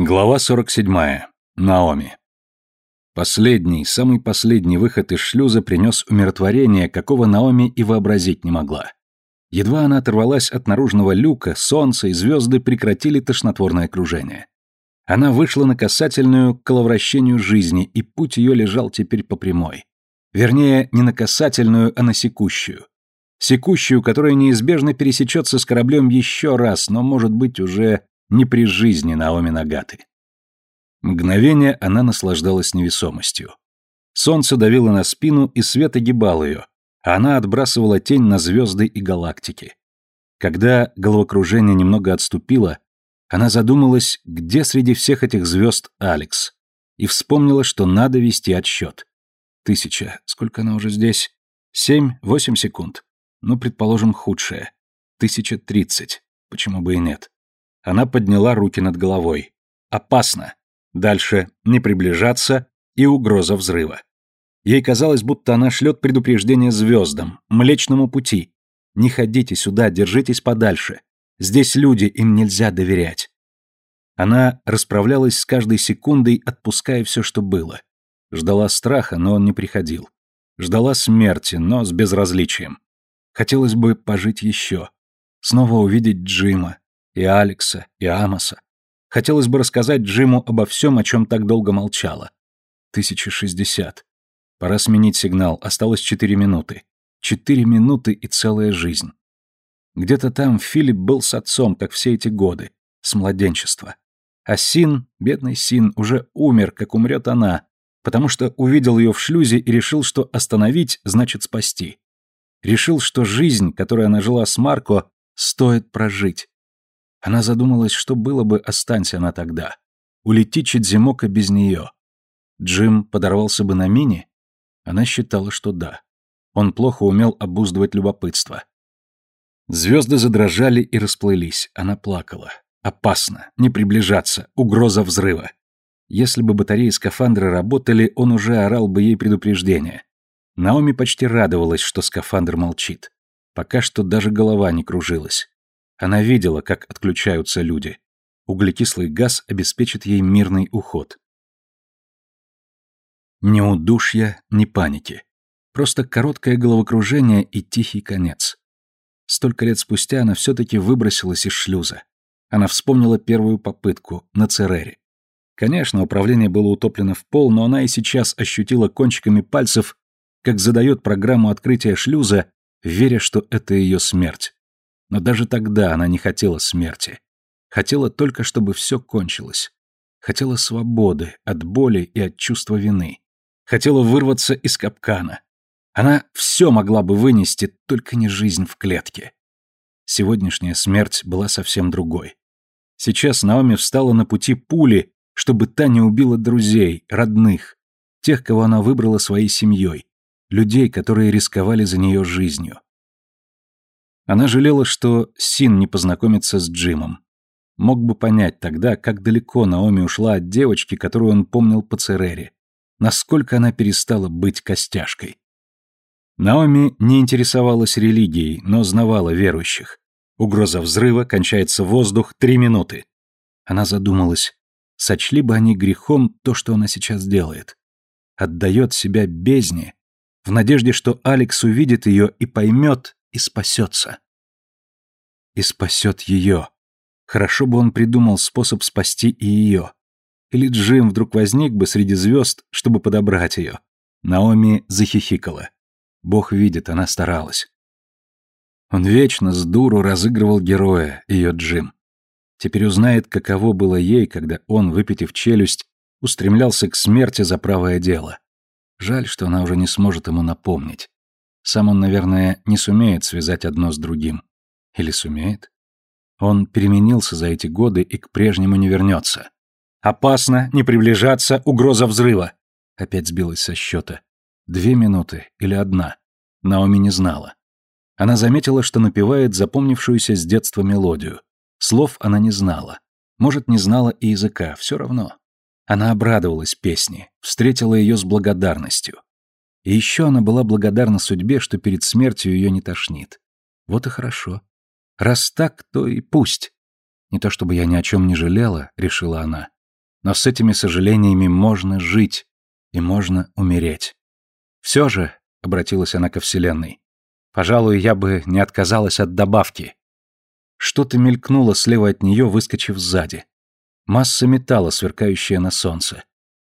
Глава 47. Наоми. Последний, самый последний выход из шлюза принес умиротворение, какого Наоми и вообразить не могла. Едва она оторвалась от наружного люка, солнце и звезды прекратили тошнотворное окружение. Она вышла на касательную к коловращению жизни, и путь ее лежал теперь по прямой. Вернее, не на касательную, а на секущую. Секущую, которая неизбежно пересечется с кораблем еще раз, но, может быть, уже не при жизни Наоми Нагаты. Мгновение она наслаждалась невесомостью. Солнце давило на спину, и свет огибал ее, а она отбрасывала тень на звезды и галактики. Когда головокружение немного отступило, она задумалась, где среди всех этих звезд Алекс, и вспомнила, что надо вести отсчет. Тысяча. Сколько она уже здесь? Семь, восемь секунд. Ну, предположим, худшее. Тысяча тридцать. Почему бы и нет? Она подняла руки над головой. Опасно. Дальше не приближаться и угроза взрыва. Ей казалось, будто она шлет предупреждение звездам, Млечному пути. Не ходите сюда, держитесь подальше. Здесь люди, им нельзя доверять. Она расправлялась с каждой секундой, отпуская все, что было. Ждала страха, но он не приходил. Ждала смерти, но с безразличием. Хотелось бы пожить еще. Снова увидеть Джима, и Алекса, и Амоса. Хотелось бы рассказать Джиму обо всем, о чем так долго молчала. Тысяча шестьдесят. Пора сменить сигнал, осталось четыре минуты. Четыре минуты и целая жизнь. Где-то там Филипп был с отцом, как все эти годы, с младенчества. А Син, бедный Син, уже умер, как умрет она, потому что увидел ее в шлюзе и решил, что остановить значит спасти. Решил, что жизнь, которую она жила с Марко, стоит прожить. Она задумалась, что было бы, останься она тогда. Улети Чедзимока без нее. Джим подорвался бы на мини? Она считала, что да. Он плохо умел обуздывать любопытство. Звезды задрожали и расплылись. Она плакала. Опасно. Не приближаться. Угроза взрыва. Если бы батареи скафандра работали, он уже орал бы ей предупреждение. Наоми почти радовалась, что скафандр молчит. Пока что даже голова не кружилась. Она видела, как отключаются люди. Углекислый газ обеспечит ей мирный уход. Ни удушья, ни паники. Просто короткое головокружение и тихий конец. Столько лет спустя она все-таки выбросилась из шлюза. Она вспомнила первую попытку на Церере. Конечно, управление было утоплено в пол, но она и сейчас ощутила кончиками пальцев, как задает программу открытия шлюза, веря, что это ее смерть. Но даже тогда она не хотела смерти. Хотела только, чтобы все кончилось. Хотела свободы от боли и от чувства вины. Хотела вырваться из капкана. Она все могла бы вынести, только не жизнь в клетке. Сегодняшняя смерть была совсем другой. Сейчас Наоми встала на пути пули, чтобы та не убила друзей, родных, тех, кого она выбрала своей семьей, людей, которые рисковали за нее жизнью. Она жалела, что Син не познакомится с Джимом. Мог бы понять тогда, как далеко Наоми ушла от девочки, которую он помнил по Церере. Насколько она перестала быть костяшкой. Наоми не интересовалась религией, но знавала верующих. Угроза взрыва, кончается воздух, три минуты. Она задумалась, сочли бы они грехом то, что она сейчас делает. Отдает себя бездне, в надежде, что Алекс увидит ее и поймет, и спасется. И спасет ее. Хорошо бы он придумал способ спасти и ее. Или Джим вдруг возник бы среди звезд, чтобы подобрать ее. Наоми захихикала. Бог видит, она старалась. Он вечно с дуру разыгрывал героя, ее Джим. Теперь узнает, каково было ей, когда он, выпитив челюсть, устремлялся к смерти за правое дело. Жаль, что она уже не сможет ему напомнить. Сам он, наверное, не сумеет связать одно с другим. Или сумеет? Он переменился за эти годы и к прежнему не вернется. «Опасно, не приближаться, угроза взрыва!» Опять сбилась со счета. Две минуты или одна. Наоми не знала. Она заметила, что напевает запомнившуюся с детства мелодию. Слов она не знала. Может, не знала и языка, все равно. Она обрадовалась песне, встретила ее с благодарностью. И еще она была благодарна судьбе, что перед смертью ее не тошнит. Вот и хорошо. Раз так, то и пусть. Не то чтобы я ни о чем не жалела, решила она. Но с этими сожалениями можно жить и можно умереть. Все же, — обратилась она ко Вселенной, — пожалуй, я бы не отказалась от добавки. Что-то мелькнуло слева от нее, выскочив сзади. Масса металла, сверкающая на солнце.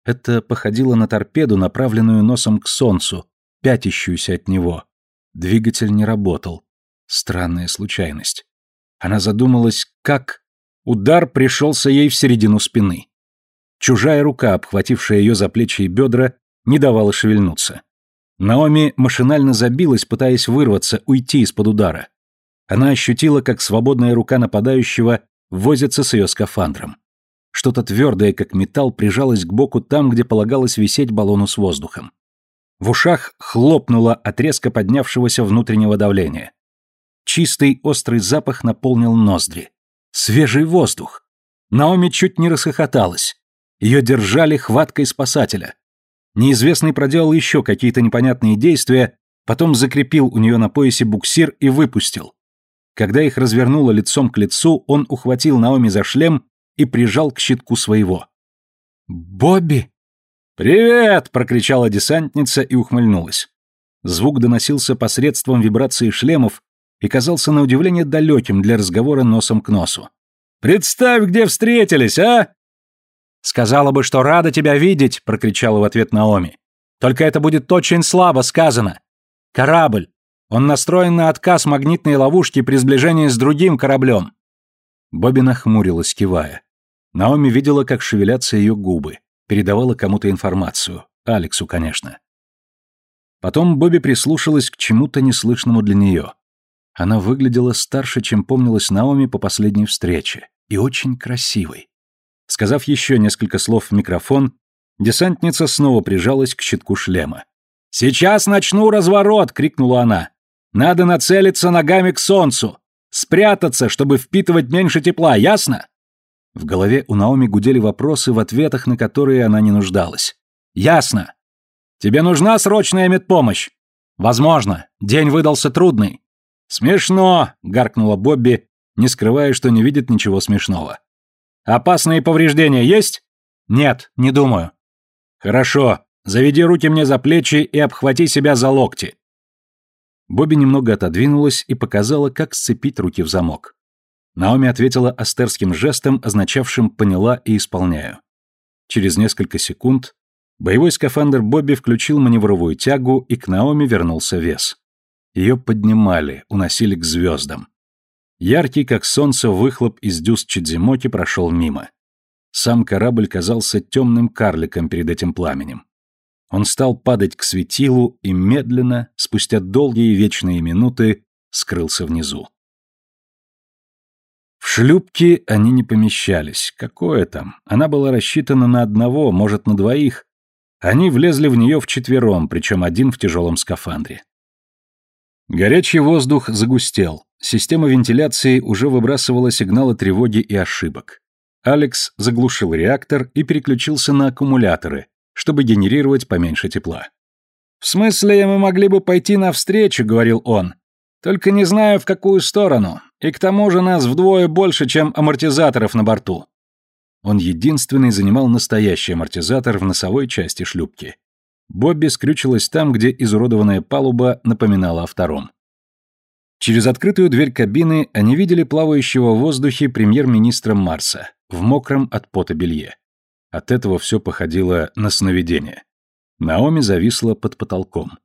Это походило на торпеду, направленную носом к солнцу, пятящуюся от него. Двигатель не работал. Странная случайность. Она задумалась, как... Удар пришелся ей в середину спины. Чужая рука, обхватившая ее за плечи и бедра, не давала шевельнуться. Наоми машинально забилась, пытаясь вырваться, уйти из-под удара. Она ощутила, как свободная рука нападающего возится с ее скафандром. Что-то твердое, как металл, прижалось к боку там, где полагалось висеть баллону с воздухом. В ушах хлопнуло от резко поднявшегося внутреннего давления. Чистый острый запах наполнил ноздри. Свежий воздух. Наоми чуть не расхохоталась. Ее держали хваткой спасателя. Неизвестный проделал еще какие-то непонятные действия, потом закрепил у нее на поясе буксир и выпустил. Когда их развернуло лицом к лицу, он ухватил Наоми за шлем и прижал к щитку своего. «Бобби!» «Привет!» — прокричала десантница и ухмыльнулась. Звук доносился посредством вибрации шлемов и казался на удивление далеким для разговора носом к носу. «Представь, где встретились, а?» «Сказала бы, что рада тебя видеть!» — прокричала в ответ Наоми. «Только это будет очень слабо сказано. Корабль. Он настроен на отказ магнитной ловушки при сближении с другим кораблем. Бобби нахмурилась, кивая. Наоми видела, как шевелятся ее губы, передавала кому-то информацию. Алексу, конечно. Потом Бобби прислушалась к чему-то неслышному для нее. Она выглядела старше, чем помнилась Наоми по последней встрече, и очень красивой. Сказав еще несколько слов в микрофон, десантница снова прижалась к щитку шлема. «Сейчас начну разворот!» — крикнула она. «Надо нацелиться ногами к солнцу! Спрятаться, чтобы впитывать меньше тепла, ясно? В голове у Наоми гудели вопросы, в ответах на которые она не нуждалась. Ясно. Тебе нужна срочная медпомощь? Возможно. День выдался трудный. Смешно, гаркнула Бобби, не скрывая, что не видит ничего смешного. Опасные повреждения есть? Нет, не думаю. Хорошо. Заведи руки мне за плечи и обхвати себя за локти. Бобби немного отодвинулась и показала, как сцепить руки в замок. Наоми ответила астерским жестом, означавшим «поняла и исполняю». Через несколько секунд боевой скафандр Бобби включил маневровую тягу, и к Наоми вернулся вес. Ее поднимали, уносили к звездам. Яркий, как солнце, выхлоп из дюз Чидзимоки прошел мимо. Сам корабль казался темным карликом перед этим пламенем. Он стал падать к светилу и медленно, спустя долгие вечные минуты, скрылся внизу. В шлюпке они не помещались. Какое там? Она была рассчитана на одного, может, на двоих. Они влезли в нее вчетвером, причем один в тяжелом скафандре. Горячий воздух загустел. Система вентиляции уже выбрасывала сигналы тревоги и ошибок. Алекс заглушил реактор и переключился на аккумуляторы, чтобы генерировать поменьше тепла. «В смысле, мы могли бы пойти навстречу», — говорил он. «Только не знаю, в какую сторону. И к тому же нас вдвое больше, чем амортизаторов на борту». Он единственный занимал настоящий амортизатор в носовой части шлюпки. Бобби скрючилась там, где изуродованная палуба напоминала о втором. Через открытую дверь кабины они видели плавающего в воздухе премьер-министра Марса в мокром от пота белье. От этого все походило на сновидение. Наоми зависла под потолком.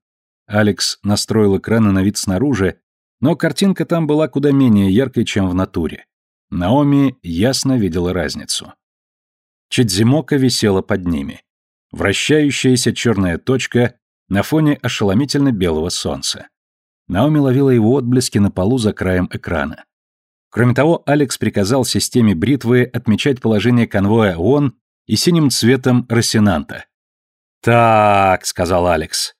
Алекс настроил экраны на вид снаружи, но картинка там была куда менее яркой, чем в натуре. Наоми ясно видела разницу. Чедзимока висела под ними. Вращающаяся черная точка на фоне ошеломительно белого солнца. Наоми ловила его отблески на полу за краем экрана. Кроме того, Алекс приказал системе бритвы отмечать положение конвоя ООН и синим цветом рассенанта. «Так», — сказал Алекс.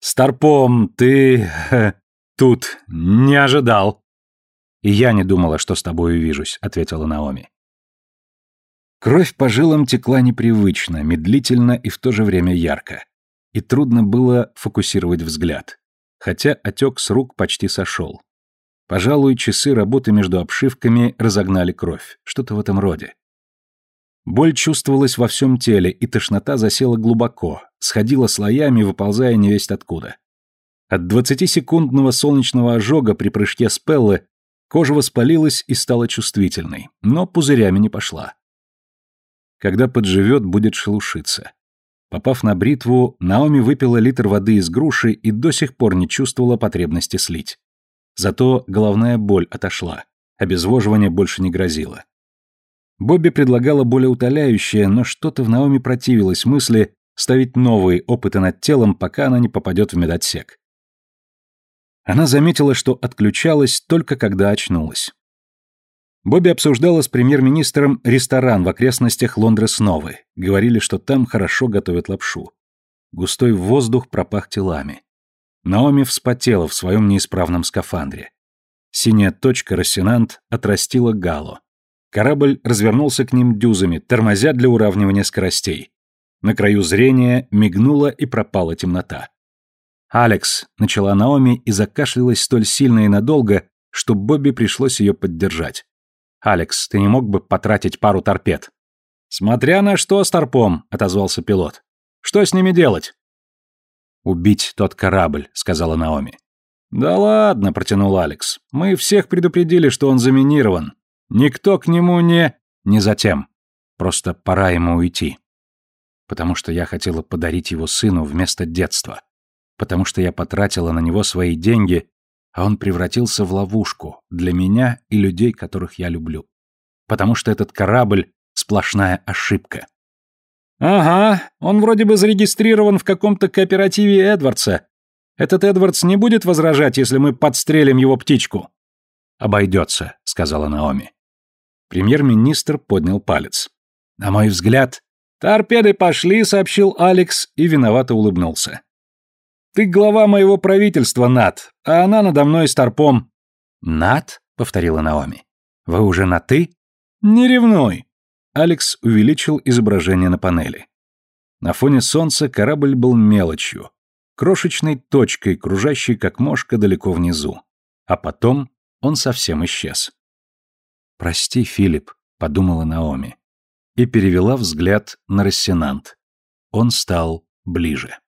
«Старпом, ты... Э, тут не ожидал». «И я не думала, что с тобой увижусь», — ответила Наоми. Кровь по жилам текла непривычно, медлительно и в то же время ярко. И трудно было фокусировать взгляд. Хотя отек с рук почти сошел. Пожалуй, часы работы между обшивками разогнали кровь. Что-то в этом роде. Боль чувствовалась во всем теле, и тошнота засела глубоко, сходила слоями, выползая невесть откуда. От двадцатисекундного солнечного ожога при прыжке с Пеллы кожа воспалилась и стала чувствительной, но пузырями не пошла. Когда подживет, будет шелушиться. Попав на бритву, Наоми выпила литр воды из груши и до сих пор не чувствовала потребности слить. Зато головная боль отошла, обезвоживание больше не грозило. Бобби предлагала более утоляющее, но что-то в Наоми противилось мысли ставить новые опыты над телом, пока она не попадет в медотсек. Она заметила, что отключалась только когда очнулась. Бобби обсуждала с премьер-министром ресторан в окрестностях Лондрес-Новы. Говорили, что там хорошо готовят лапшу. Густой воздух пропах телами. Наоми вспотела в своем неисправном скафандре. Синяя точка Рассенант отрастила Гало. Корабль развернулся к ним дюзами, тормозя для уравнивания скоростей. На краю зрения мигнула и пропала темнота. «Алекс», — начала Наоми и закашлялась столь сильно и надолго, что Бобби пришлось ее поддержать. «Алекс, ты не мог бы потратить пару торпед?» «Смотря на что с торпом», — отозвался пилот. «Что с ними делать?» «Убить тот корабль», — сказала Наоми. «Да ладно», — протянул Алекс. «Мы всех предупредили, что он заминирован. Никто к нему не...» «Не затем. Просто пора ему уйти. Потому что я хотела подарить его сыну вместо детства. Потому что я потратила на него свои деньги, а он превратился в ловушку для меня и людей, которых я люблю. Потому что этот корабль — сплошная ошибка. «Ага, он вроде бы зарегистрирован в каком-то кооперативе Эдвардса. Этот Эдвардс не будет возражать, если мы подстрелим его птичку?» «Обойдется», — сказала Наоми. Премьер-министр поднял палец. «На мой взгляд...» «Торпеды пошли», — сообщил Алекс и виновато улыбнулся. «Ты глава моего правительства, Нат, а она надо мной с торпом». «Нат?» — повторила Наоми. «Вы уже на «ты»?» «Не ревнуй». Алекс увеличил изображение на панели. На фоне солнца корабль был мелочью, крошечной точкой, кружащей как мошка далеко внизу. А потом он совсем исчез. «Прости, Филипп», — подумала Наоми. И перевела взгляд на Рассенант. Он стал ближе.